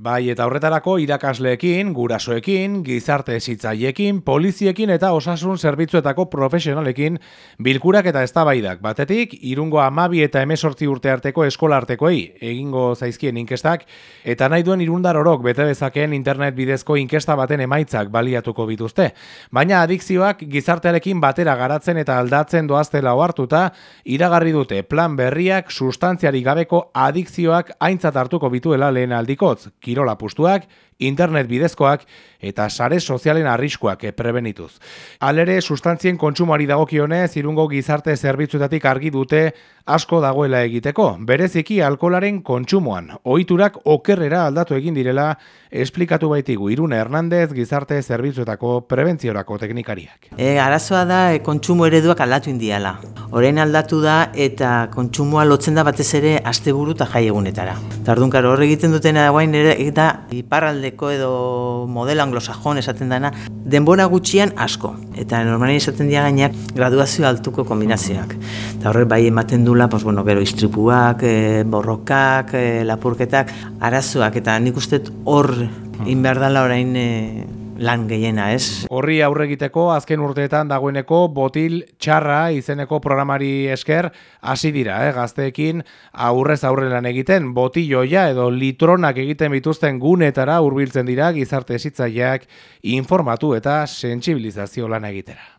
Bai, eta horretarako irakasleekin, gurasoekin, gizarte esitzaiekin, poliziekin eta osasun zerbitzuetako profesionalekin bilkurak eta eztabaidak. Batetik, irungo amabi eta emesortzi urte arteko eskola artekoei, egingo zaizkien inkestak, eta nahi duen irundar orok bete bezakeen internet bidezko inkesta baten emaitzak baliatuko bituzte. Baina adikzioak gizartearekin batera garatzen eta aldatzen doaztela ohartuta, iragarri dute plan berriak sustantziari gabeko adikzioak aintzat hartuko bituela lehen aldikotz, kirola pustuak, internet bidezkoak eta sare sozialen arriskuak prebenituz. Alere, sustantzien kontsumoari dagokionez, irungo gizarte zerbitzuetatik argi dute asko dagoela egiteko. Bereziki alkolaren kontsumoan, ohiturak okerrera aldatu egin direla, esplikatu baitigu Irune Hernandez gizarte zerbitzuetako prebentziorako teknikariak. E, arazoa da e, kontsumo ereduak aldatu indiala. Orain aldatu da eta kontsumoa lotzen da batez ere asteburu eta jai egunetara. Tardun hor egiten dutena guain ere eta iparraldeko edo modelo anglosajon esaten dana denbora gutxian asko. Eta normalin esaten dira gainak graduazio altuko kombinazioak. Eta horre bai ematen dula, pues, bueno, gero istripuak, e, borrokak, e, lapurketak, arazoak, eta nik uste hor inberdala orain e, lan gehiena, ez? Horri aurre egiteko azken urteetan dagoeneko botil txarra izeneko programari esker hasi dira, eh, gazteekin aurrez aurre lan egiten, botilloia edo litronak egiten bituzten gunetara hurbiltzen dira gizarte esitzaileak informatu eta sentsibilizazio lan egitera.